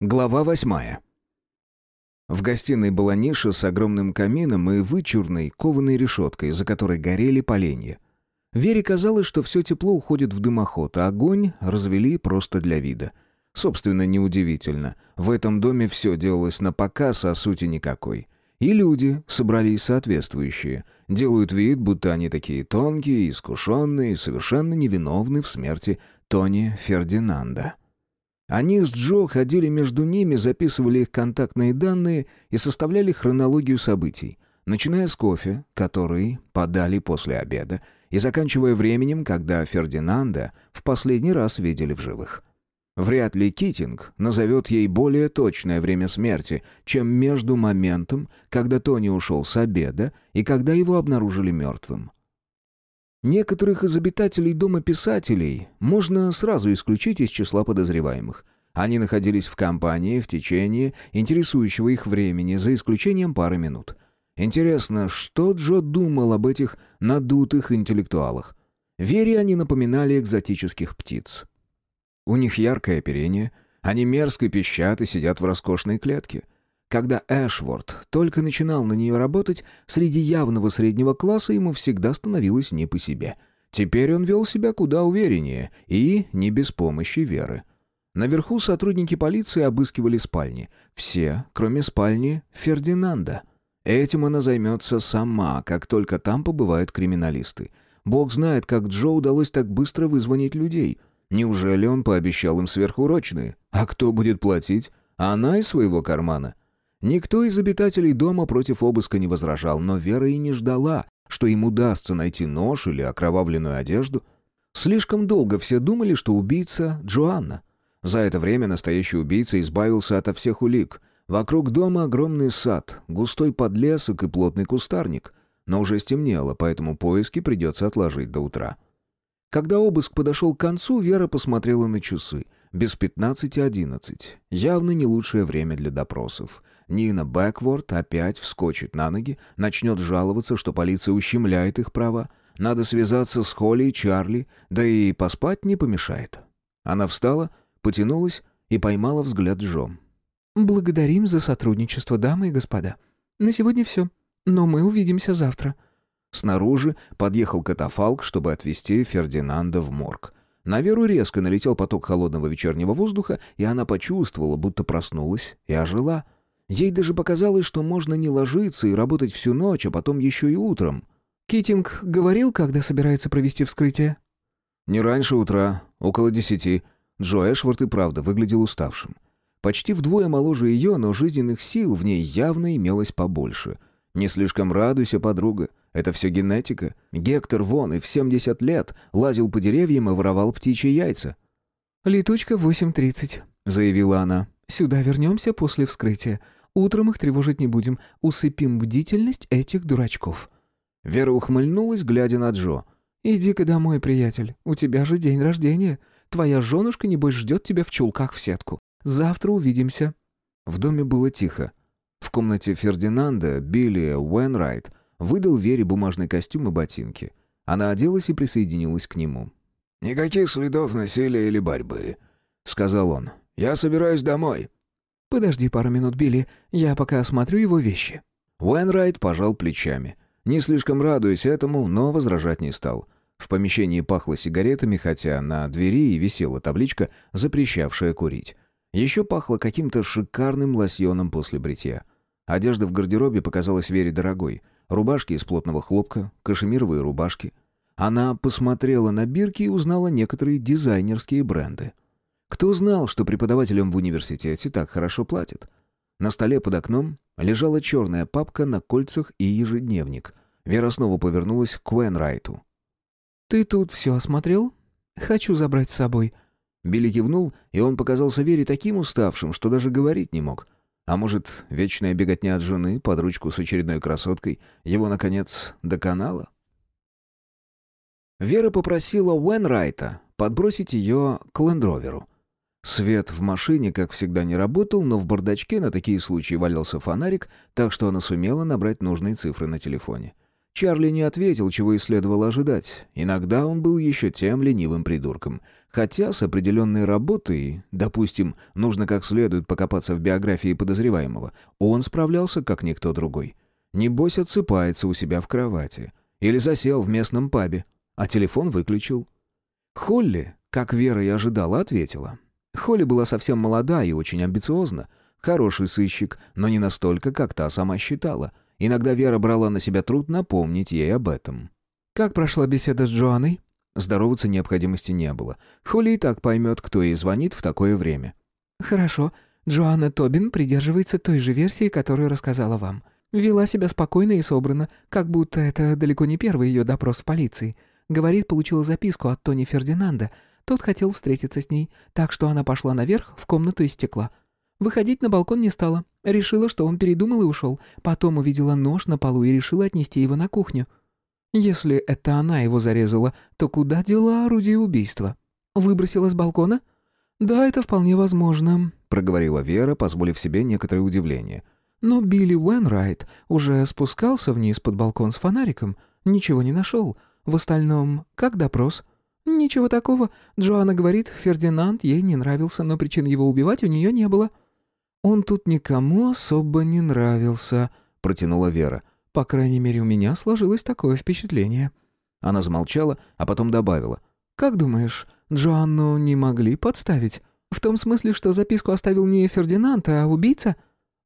Глава восьмая. В гостиной была ниша с огромным камином и вычурной кованой решеткой, за которой горели поленья. Вере казалось, что все тепло уходит в дымоход, а огонь развели просто для вида. Собственно, неудивительно. В этом доме все делалось на показ, а сути никакой. И люди собрались соответствующие. Делают вид, будто они такие тонкие, искушенные и совершенно невиновны в смерти Тони Фердинанда. Они с Джо ходили между ними, записывали их контактные данные и составляли хронологию событий, начиная с кофе, который подали после обеда, и заканчивая временем, когда Фердинанда в последний раз видели в живых. Вряд ли Китинг назовет ей более точное время смерти, чем между моментом, когда Тони ушел с обеда и когда его обнаружили мертвым. Некоторых из обитателей Дома писателей можно сразу исключить из числа подозреваемых. Они находились в компании в течение интересующего их времени, за исключением пары минут. Интересно, что Джо думал об этих надутых интеллектуалах? Вере они напоминали экзотических птиц. У них яркое оперение, они мерзко пищат и сидят в роскошной клетке — когда Эшворд только начинал на нее работать, среди явного среднего класса ему всегда становилось не по себе. Теперь он вел себя куда увереннее и не без помощи Веры. Наверху сотрудники полиции обыскивали спальни. Все, кроме спальни Фердинанда. Этим она займется сама, как только там побывают криминалисты. Бог знает, как Джо удалось так быстро вызвонить людей. Неужели он пообещал им сверхурочные? А кто будет платить? Она из своего кармана. Никто из обитателей дома против обыска не возражал, но Вера и не ждала, что им удастся найти нож или окровавленную одежду. Слишком долго все думали, что убийца Джоанна. За это время настоящий убийца избавился ото всех улик. Вокруг дома огромный сад, густой подлесок и плотный кустарник. Но уже стемнело, поэтому поиски придется отложить до утра. Когда обыск подошел к концу, Вера посмотрела на часы — без пятнадцати одиннадцать. Явно не лучшее время для допросов. Нина Бэкворд опять вскочит на ноги, начнет жаловаться, что полиция ущемляет их права. Надо связаться с Холли и Чарли, да и поспать не помешает. Она встала, потянулась и поймала взгляд Джо. «Благодарим за сотрудничество, дамы и господа. На сегодня все, но мы увидимся завтра». Снаружи подъехал катафалк, чтобы отвезти Фердинанда в морг. На Веру резко налетел поток холодного вечернего воздуха, и она почувствовала, будто проснулась и ожила. Ей даже показалось, что можно не ложиться и работать всю ночь, а потом еще и утром. «Китинг говорил, когда собирается провести вскрытие?» «Не раньше утра, около десяти». Джо Эшворт и правда выглядел уставшим. Почти вдвое моложе ее, но жизненных сил в ней явно имелось побольше. Не слишком радуйся, подруга. Это все генетика. Гектор вон и в 70 лет лазил по деревьям и воровал птичьи яйца. «Летучка 8.30», — заявила она. «Сюда вернемся после вскрытия. Утром их тревожить не будем. Усыпим бдительность этих дурачков». Вера ухмыльнулась, глядя на Джо. «Иди-ка домой, приятель. У тебя же день рождения. Твоя женушка, небось, ждет тебя в чулках в сетку. Завтра увидимся». В доме было тихо. В комнате Фердинанда Билли Уэнрайт выдал Вере бумажный костюм и ботинки. Она оделась и присоединилась к нему. «Никаких следов насилия или борьбы», — сказал он. «Я собираюсь домой». «Подожди пару минут, Билли, я пока осмотрю его вещи». Уэнрайт пожал плечами. Не слишком радуясь этому, но возражать не стал. В помещении пахло сигаретами, хотя на двери и висела табличка, запрещавшая курить. Еще пахло каким-то шикарным лосьоном после бритья. Одежда в гардеробе показалась Вере дорогой. Рубашки из плотного хлопка, кашемировые рубашки. Она посмотрела на бирки и узнала некоторые дизайнерские бренды. Кто знал, что преподавателям в университете так хорошо платят? На столе под окном лежала черная папка на кольцах и ежедневник. Вера снова повернулась к Уэнрайту. «Ты тут все осмотрел? Хочу забрать с собой». Билли кивнул, и он показался Вере таким уставшим, что даже говорить не мог. А может, вечная беготня от жены под ручку с очередной красоткой его, наконец, доконала? Вера попросила Уэнрайта подбросить ее к лендроверу. Свет в машине, как всегда, не работал, но в бардачке на такие случаи валялся фонарик, так что она сумела набрать нужные цифры на телефоне. Чарли не ответил, чего и следовало ожидать. Иногда он был еще тем ленивым придурком. Хотя с определенной работой, допустим, нужно как следует покопаться в биографии подозреваемого, он справлялся как никто другой. Небось отсыпается у себя в кровати. Или засел в местном пабе, а телефон выключил. Холли, как Вера и ожидала, ответила. Холли была совсем молода и очень амбициозна. Хороший сыщик, но не настолько, как та сама считала — Иногда Вера брала на себя труд напомнить ей об этом. «Как прошла беседа с Джоанной?» Здороваться необходимости не было. Холли и так поймет, кто ей звонит в такое время. «Хорошо. Джоанна Тобин придерживается той же версии, которую рассказала вам. Вела себя спокойно и собрано, как будто это далеко не первый ее допрос в полиции. Говорит, получила записку от Тони Фердинанда. Тот хотел встретиться с ней, так что она пошла наверх в комнату из стекла. Выходить на балкон не стала. Решила, что он передумал и ушел. Потом увидела нож на полу и решила отнести его на кухню. Если это она его зарезала, то куда дела орудие убийства? Выбросила с балкона? Да, это вполне возможно, проговорила Вера, позволив себе некоторое удивление. Но Билли Уэнрайт уже спускался вниз под балкон с фонариком, ничего не нашел. В остальном, как допрос? Ничего такого. Джоанна говорит, Фердинанд ей не нравился, но причин его убивать у нее не было. «Он тут никому особо не нравился», — протянула Вера. «По крайней мере, у меня сложилось такое впечатление». Она замолчала, а потом добавила. «Как думаешь, Джоанну не могли подставить? В том смысле, что записку оставил не Фердинанд, а убийца?»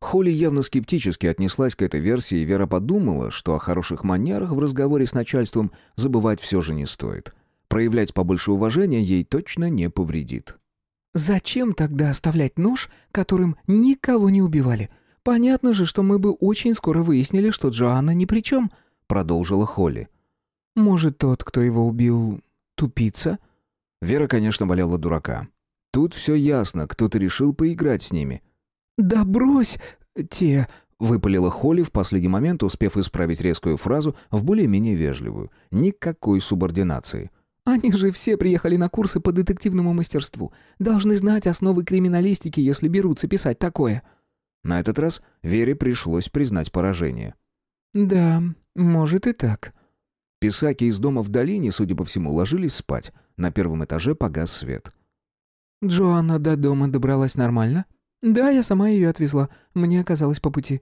Холли явно скептически отнеслась к этой версии, и Вера подумала, что о хороших манерах в разговоре с начальством забывать все же не стоит. Проявлять побольше уважения ей точно не повредит. Зачем тогда оставлять нож, которым никого не убивали? Понятно же, что мы бы очень скоро выяснили, что Джоанна ни при чем», — продолжила Холли. «Может, тот, кто его убил, тупица?» Вера, конечно, болела дурака. Тут все ясно, кто-то решил поиграть с ними. «Да брось те!» — выпалила Холли в последний момент, успев исправить резкую фразу в более-менее вежливую. Никакой субординации. Они же все приехали на курсы по детективному мастерству. Должны знать основы криминалистики, если берутся писать такое». На этот раз Вере пришлось признать поражение. «Да, может и так». Писаки из дома в долине, судя по всему, ложились спать. На первом этаже погас свет. «Джоанна до дома добралась нормально?» «Да, я сама ее отвезла. Мне оказалось по пути.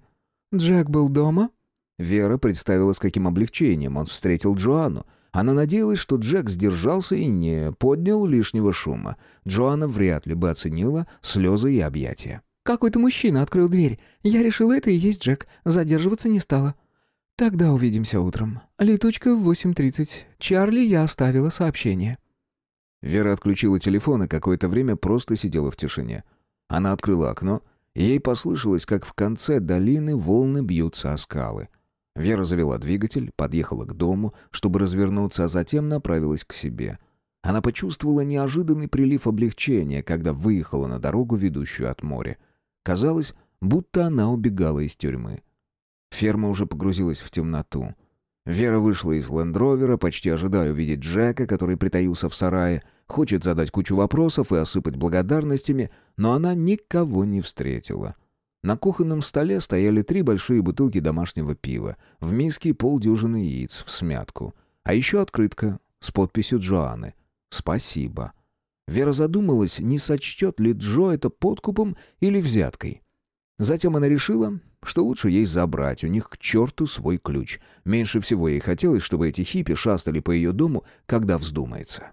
Джек был дома?» Вера представила, с каким облегчением он встретил Джоанну, она надеялась, что Джек сдержался и не поднял лишнего шума. Джоанна вряд ли бы оценила слезы и объятия. «Какой-то мужчина открыл дверь. Я решила, это и есть Джек. Задерживаться не стала». «Тогда увидимся утром. Летучка в 8.30. Чарли я оставила сообщение». Вера отключила телефон и какое-то время просто сидела в тишине. Она открыла окно, и ей послышалось, как в конце долины волны бьются о скалы. Вера завела двигатель, подъехала к дому, чтобы развернуться, а затем направилась к себе. Она почувствовала неожиданный прилив облегчения, когда выехала на дорогу, ведущую от моря. Казалось, будто она убегала из тюрьмы. Ферма уже погрузилась в темноту. Вера вышла из лендровера, почти ожидая увидеть Джека, который притаился в сарае, хочет задать кучу вопросов и осыпать благодарностями, но она никого не встретила. На кухонном столе стояли три большие бутылки домашнего пива, в миске полдюжины яиц в смятку, а еще открытка с подписью Джоанны «Спасибо». Вера задумалась, не сочтет ли Джо это подкупом или взяткой. Затем она решила, что лучше ей забрать у них к черту свой ключ. Меньше всего ей хотелось, чтобы эти хиппи шастали по ее дому, когда вздумается.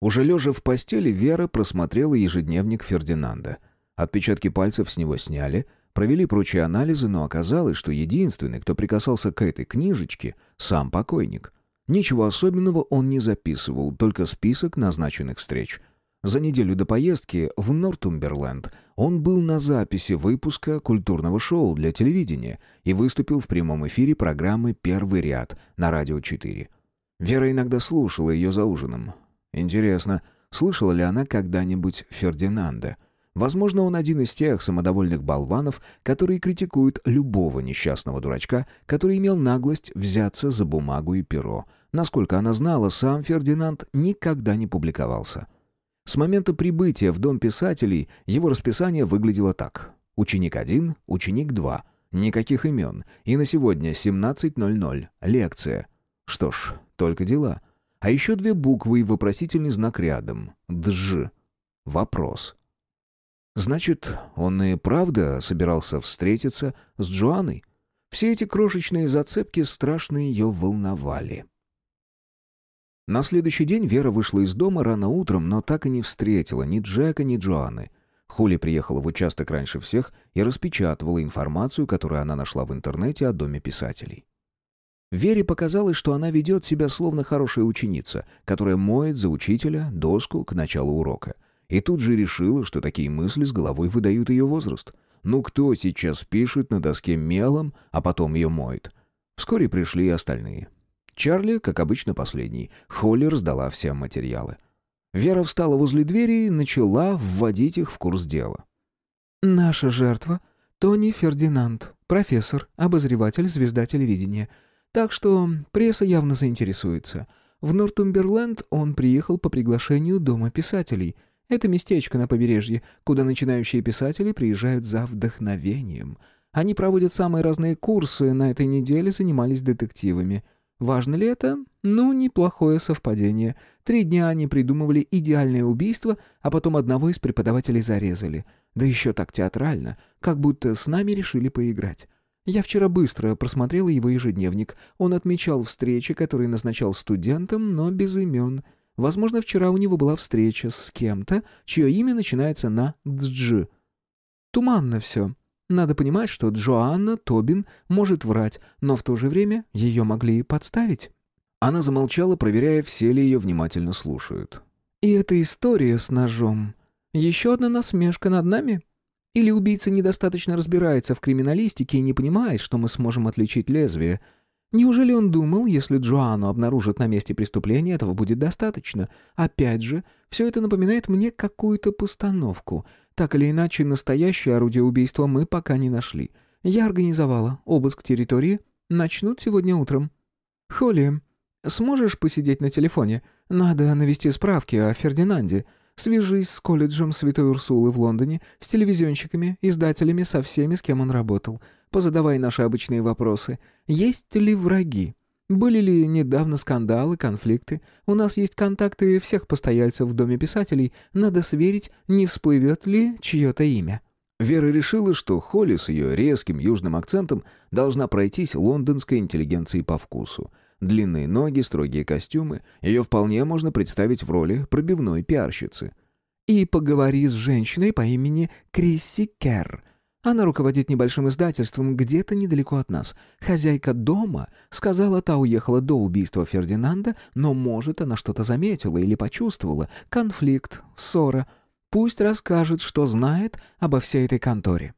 Уже лежа в постели, Вера просмотрела ежедневник Фердинанда — Отпечатки пальцев с него сняли, провели прочие анализы, но оказалось, что единственный, кто прикасался к этой книжечке, сам покойник. Ничего особенного он не записывал, только список назначенных встреч. За неделю до поездки в Нортумберленд он был на записи выпуска культурного шоу для телевидения и выступил в прямом эфире программы «Первый ряд» на «Радио 4». Вера иногда слушала ее за ужином. Интересно, слышала ли она когда-нибудь Фердинанда? Возможно, он один из тех самодовольных болванов, которые критикуют любого несчастного дурачка, который имел наглость взяться за бумагу и перо. Насколько она знала, сам Фердинанд никогда не публиковался. С момента прибытия в Дом писателей его расписание выглядело так. Ученик 1, ученик 2. Никаких имен. И на сегодня 17.00. Лекция. Что ж, только дела. А еще две буквы и вопросительный знак рядом. Дж. Вопрос. Значит, он и правда собирался встретиться с Джоанной? Все эти крошечные зацепки страшно ее волновали. На следующий день Вера вышла из дома рано утром, но так и не встретила ни Джека, ни Джоанны. Холли приехала в участок раньше всех и распечатывала информацию, которую она нашла в интернете о доме писателей. Вере показалось, что она ведет себя словно хорошая ученица, которая моет за учителя доску к началу урока. И тут же решила, что такие мысли с головой выдают ее возраст. Ну кто сейчас пишет на доске мелом, а потом ее моет? Вскоре пришли и остальные. Чарли, как обычно, последний. Холли раздала всем материалы. Вера встала возле двери и начала вводить их в курс дела. «Наша жертва — Тони Фердинанд, профессор, обозреватель, звезда телевидения. Так что пресса явно заинтересуется. В Нортумберленд он приехал по приглашению Дома писателей — это местечко на побережье, куда начинающие писатели приезжают за вдохновением. Они проводят самые разные курсы, на этой неделе занимались детективами. Важно ли это? Ну, неплохое совпадение. Три дня они придумывали идеальное убийство, а потом одного из преподавателей зарезали. Да еще так театрально, как будто с нами решили поиграть. Я вчера быстро просмотрела его ежедневник. Он отмечал встречи, которые назначал студентам, но без имен — Возможно, вчера у него была встреча с кем-то, чье имя начинается на «дж». Туманно все. Надо понимать, что Джоанна Тобин может врать, но в то же время ее могли и подставить. Она замолчала, проверяя, все ли ее внимательно слушают. «И эта история с ножом. Еще одна насмешка над нами? Или убийца недостаточно разбирается в криминалистике и не понимает, что мы сможем отличить лезвие?» Неужели он думал, если Джоанну обнаружат на месте преступления, этого будет достаточно? Опять же, все это напоминает мне какую-то постановку. Так или иначе, настоящее орудие убийства мы пока не нашли. Я организовала обыск территории. Начнут сегодня утром. Холли, сможешь посидеть на телефоне? Надо навести справки о Фердинанде. Свяжись с колледжем Святой Урсулы в Лондоне, с телевизионщиками, издателями, со всеми, с кем он работал. Позадавай наши обычные вопросы. Есть ли враги? Были ли недавно скандалы, конфликты? У нас есть контакты всех постояльцев в Доме писателей. Надо сверить, не всплывет ли чье-то имя». Вера решила, что Холли с ее резким южным акцентом должна пройтись лондонской интеллигенции по вкусу. Длинные ноги, строгие костюмы. Ее вполне можно представить в роли пробивной пиарщицы. «И поговори с женщиной по имени Крисси Керр», она руководит небольшим издательством где-то недалеко от нас. Хозяйка дома сказала, та уехала до убийства Фердинанда, но, может, она что-то заметила или почувствовала. Конфликт, ссора. Пусть расскажет, что знает обо всей этой конторе.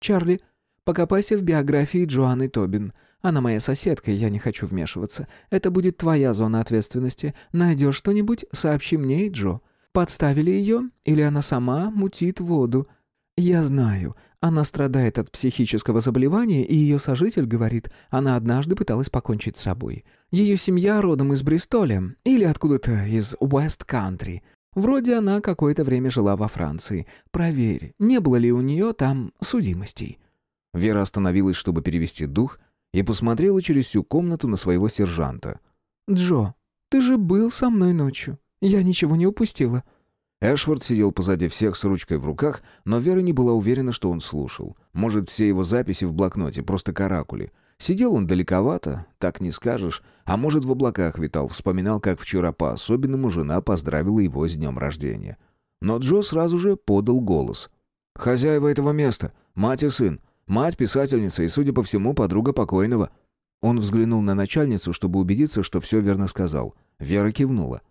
Чарли, покопайся в биографии Джоанны Тобин. Она моя соседка, и я не хочу вмешиваться. Это будет твоя зона ответственности. Найдешь что-нибудь, сообщи мне и Джо. Подставили ее, или она сама мутит воду. Я знаю, она страдает от психического заболевания, и ее сожитель говорит, она однажды пыталась покончить с собой. Ее семья родом из Бристоля или откуда-то из Уэст-Кантри. Вроде она какое-то время жила во Франции. Проверь, не было ли у нее там судимостей». Вера остановилась, чтобы перевести дух, и посмотрела через всю комнату на своего сержанта. «Джо, ты же был со мной ночью. Я ничего не упустила». Эшвард сидел позади всех с ручкой в руках, но Вера не была уверена, что он слушал. Может, все его записи в блокноте просто каракули. Сидел он далековато, так не скажешь, а может, в облаках витал, вспоминал, как вчера по-особенному жена поздравила его с днем рождения. Но Джо сразу же подал голос. «Хозяева этого места, мать и сын. Мать писательница и, судя по всему, подруга покойного». Он взглянул на начальницу, чтобы убедиться, что все верно сказал. Вера кивнула.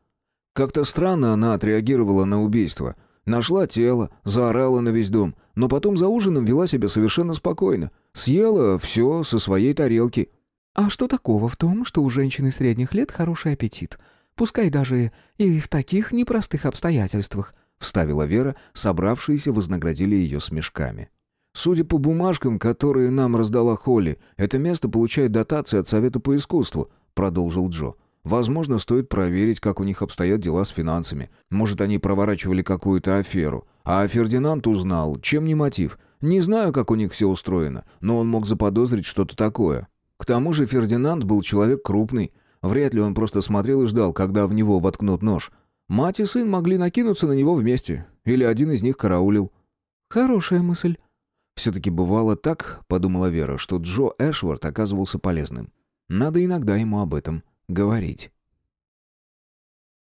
Как-то странно она отреагировала на убийство. Нашла тело, заорала на весь дом, но потом за ужином вела себя совершенно спокойно. Съела все со своей тарелки. «А что такого в том, что у женщины средних лет хороший аппетит? Пускай даже и в таких непростых обстоятельствах», — вставила Вера, собравшиеся вознаградили ее смешками. «Судя по бумажкам, которые нам раздала Холли, это место получает дотации от Совета по искусству», — продолжил Джо. Возможно, стоит проверить, как у них обстоят дела с финансами. Может, они проворачивали какую-то аферу. А Фердинанд узнал, чем не мотив. Не знаю, как у них все устроено, но он мог заподозрить что-то такое. К тому же Фердинанд был человек крупный. Вряд ли он просто смотрел и ждал, когда в него воткнут нож. Мать и сын могли накинуться на него вместе. Или один из них караулил. «Хорошая мысль». Все-таки бывало так, подумала Вера, что Джо Эшвард оказывался полезным. Надо иногда ему об этом говорить.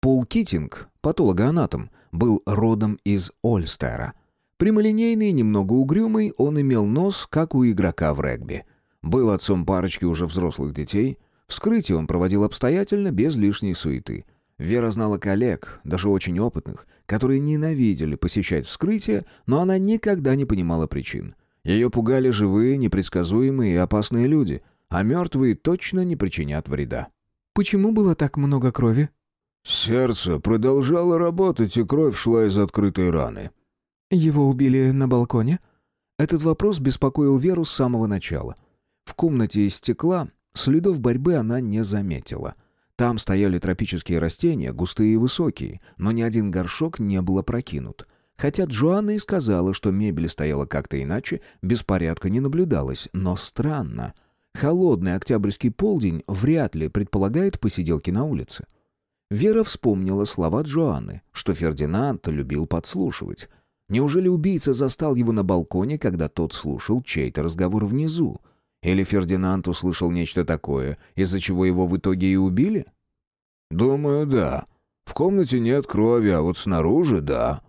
Пол Китинг, патологоанатом, был родом из Ольстера. Прямолинейный, немного угрюмый, он имел нос, как у игрока в регби. Был отцом парочки уже взрослых детей. Вскрытие он проводил обстоятельно, без лишней суеты. Вера знала коллег, даже очень опытных, которые ненавидели посещать вскрытие, но она никогда не понимала причин. Ее пугали живые, непредсказуемые и опасные люди, а мертвые точно не причинят вреда. «Почему было так много крови?» Сердце продолжало работать, и кровь шла из открытой раны. «Его убили на балконе?» Этот вопрос беспокоил Веру с самого начала. В комнате из стекла следов борьбы она не заметила. Там стояли тропические растения, густые и высокие, но ни один горшок не был опрокинут. Хотя Джоанна и сказала, что мебель стояла как-то иначе, беспорядка не наблюдалось, но странно. Холодный октябрьский полдень вряд ли предполагает посиделки на улице. Вера вспомнила слова Джоанны, что Фердинанд любил подслушивать. Неужели убийца застал его на балконе, когда тот слушал чей-то разговор внизу? Или Фердинанд услышал нечто такое, из-за чего его в итоге и убили? «Думаю, да. В комнате нет крови, а вот снаружи — да».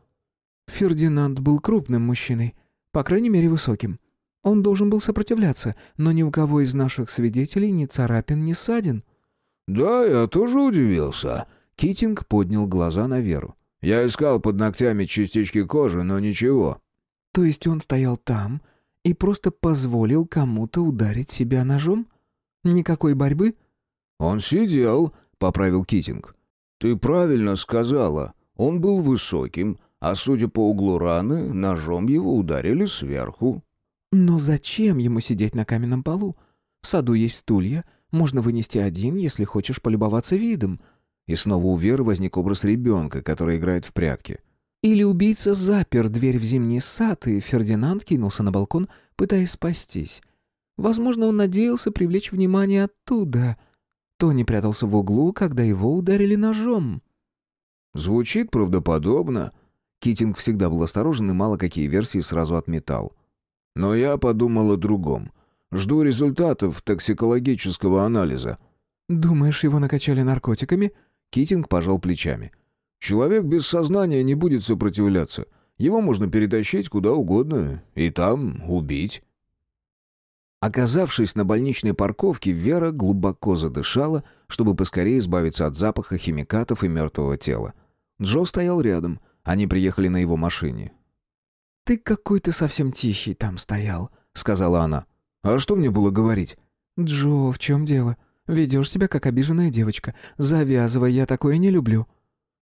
Фердинанд был крупным мужчиной, по крайней мере, высоким. Он должен был сопротивляться, но ни у кого из наших свидетелей ни царапин, ни ссадин. «Да, я тоже удивился». Китинг поднял глаза на Веру. Я искал под ногтями частички кожи, но ничего. То есть он стоял там и просто позволил кому-то ударить себя ножом? Никакой борьбы? Он сидел, поправил Китинг. Ты правильно сказала. Он был высоким, а судя по углу раны, ножом его ударили сверху. Но зачем ему сидеть на каменном полу? В саду есть стулья, можно вынести один, если хочешь полюбоваться видом. И снова у Веры возник образ ребенка, который играет в прятки. Или убийца запер дверь в зимний сад, и Фердинанд кинулся на балкон, пытаясь спастись. Возможно, он надеялся привлечь внимание оттуда. Тони прятался в углу, когда его ударили ножом. Звучит правдоподобно. Китинг всегда был осторожен и мало какие версии сразу отметал. Но я подумал о другом. Жду результатов токсикологического анализа. «Думаешь, его накачали наркотиками?» Китинг пожал плечами. «Человек без сознания не будет сопротивляться. Его можно перетащить куда угодно и там убить». Оказавшись на больничной парковке, Вера глубоко задышала, чтобы поскорее избавиться от запаха химикатов и мертвого тела. Джо стоял рядом. Они приехали на его машине. «Ты какой-то совсем тихий там стоял», — сказала она. «А что мне было говорить?» «Джо, в чем дело? Ведешь себя как обиженная девочка. Завязывай, я такое не люблю».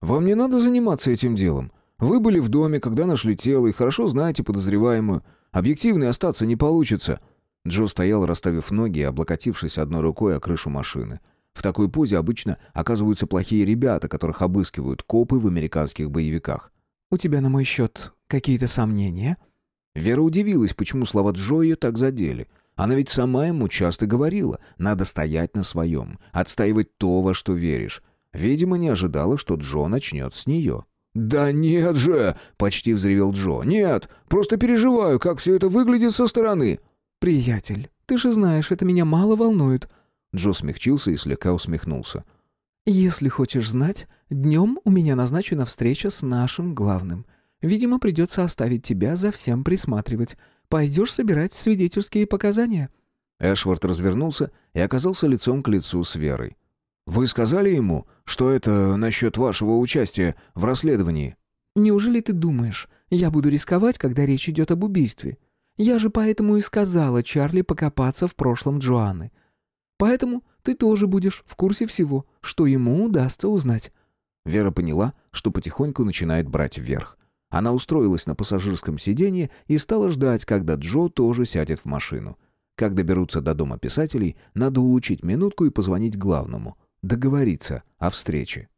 «Вам не надо заниматься этим делом. Вы были в доме, когда нашли тело, и хорошо знаете подозреваемую. Объективно остаться не получится». Джо стоял, расставив ноги и облокотившись одной рукой о крышу машины. В такой позе обычно оказываются плохие ребята, которых обыскивают копы в американских боевиках. «У тебя на мой счет какие-то сомнения?» Вера удивилась, почему слова Джо ее так задели. Она ведь сама ему часто говорила, надо стоять на своем, отстаивать то, во что веришь. Видимо, не ожидала, что Джо начнет с нее. «Да нет же!» — почти взревел Джо. «Нет, просто переживаю, как все это выглядит со стороны». «Приятель, ты же знаешь, это меня мало волнует». Джо смягчился и слегка усмехнулся. «Если хочешь знать, днем у меня назначена встреча с нашим главным. Видимо, придется оставить тебя за всем присматривать. Пойдешь собирать свидетельские показания». Эшвард развернулся и оказался лицом к лицу с Верой. «Вы сказали ему, что это насчет вашего участия в расследовании?» «Неужели ты думаешь, я буду рисковать, когда речь идет об убийстве? Я же поэтому и сказала Чарли покопаться в прошлом Джоанны. Поэтому ты тоже будешь в курсе всего, что ему удастся узнать». Вера поняла, что потихоньку начинает брать вверх. Она устроилась на пассажирском сиденье и стала ждать, когда Джо тоже сядет в машину. Как доберутся до дома писателей, надо улучшить минутку и позвонить главному. Договориться о встрече.